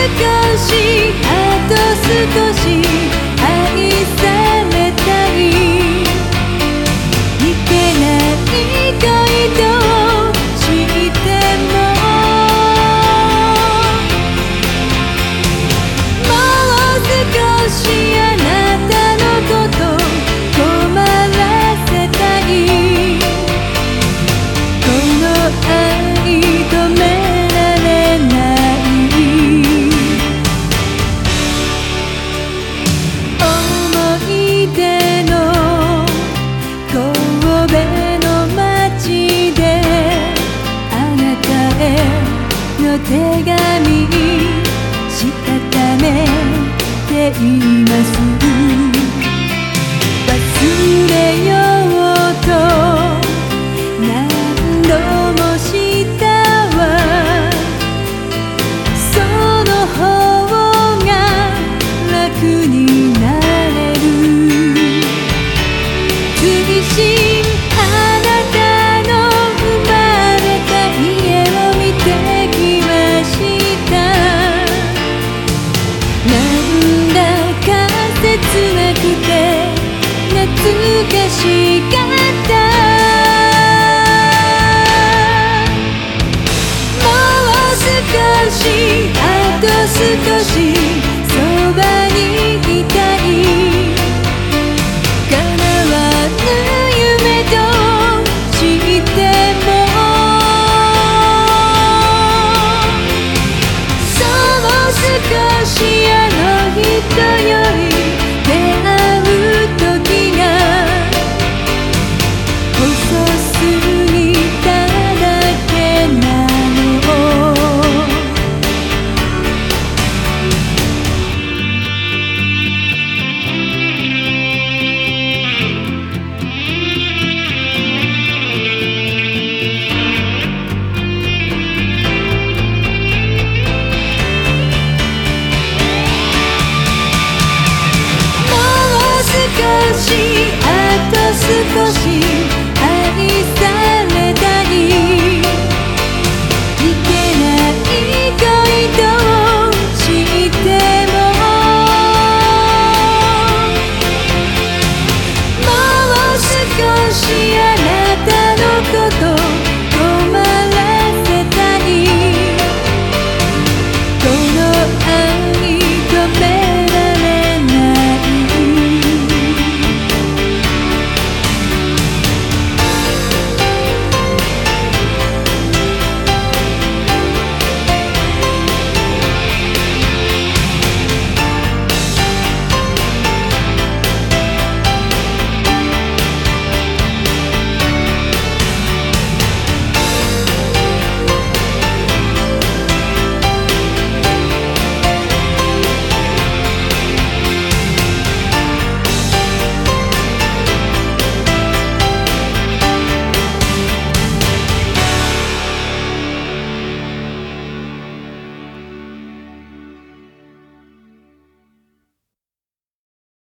い。けない恋と。したためています。しかった。もう少しあと少し。し